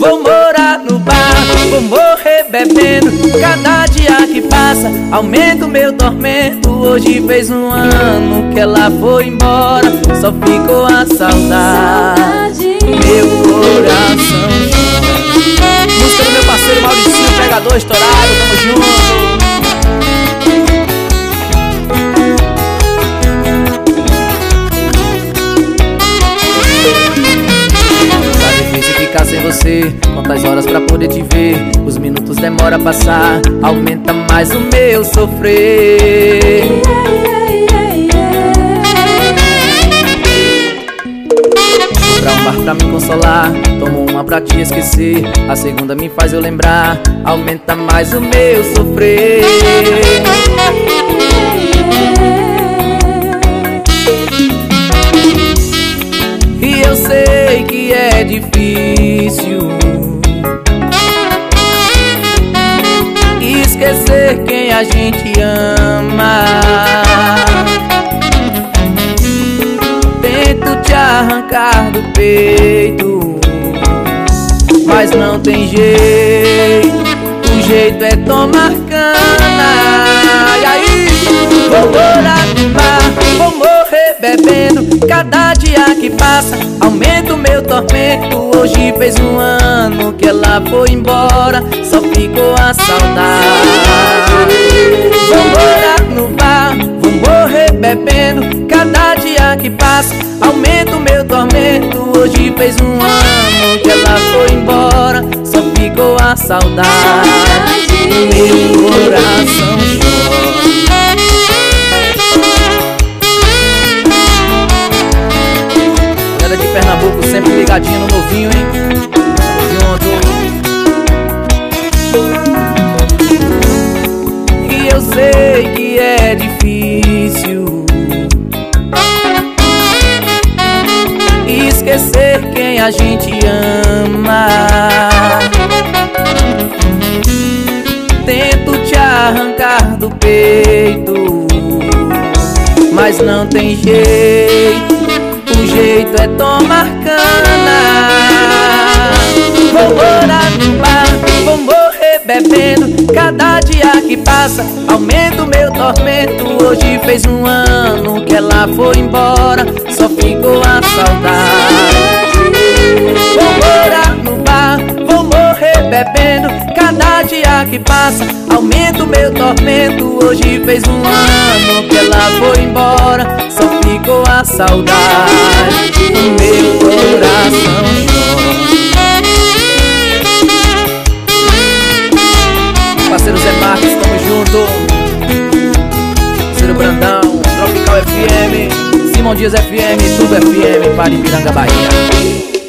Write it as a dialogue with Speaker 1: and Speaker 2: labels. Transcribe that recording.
Speaker 1: Vou morar no bar, vou morrer bebendo. Cada dia que passa, aumenta meu tormento. Hoje fez um ano que ela foi embora. Só ficou a saudade. Meu coração. Música do meu parceiro Mauricinho, pegador estourado, tamo junto você. Quantas horas pra poder te ver? Os minutos demora a passar. Aumenta mais o meu sofrer. Vou pra um bar pra me consolar Tomo uma pra te esquecer. A segunda me faz eu lembrar. Aumenta mais o meu sofrer difícil. Esquecer quem a gente ama. Tento te arrancar do peito Mas não tem jeito. O jeito é tomar cana. E aí, vou morar no Vou morrer bebendo Cada dia que passa Aumenta o meu tormento. Hoje fez um ano que ela foi embora Só ficou a saudade. Vou morar no bar Vou morrer bebendo Cada dia que passa Aumenta o meu tormento. Hoje fez um ano que ela foi embora Só ficou a saudade Pernambuco sempre ligadinho no novinho, hein? Junto. E eu sei que é difícil Esquecer quem a gente ama Tento te arrancar do peito Mas não tem jeito jeito é tomar cana Vou morar no bar, vou morrer bebendo. Cada dia que passa aumenta o meu tormento. Hoje fez um ano que ela foi embora. Só ficou a saudade. Vou morar no bar, vou morrer bebendo. Cada dia que passa aumenta o meu tormento. Hoje fez um ano que ela foi embora. Só ficou a saudade Parceiro Zé Marques, tamo junto. Parceiro Brandão, Tropical FM Simão Dias FM, Tudo FM para Ipiranga, Bahia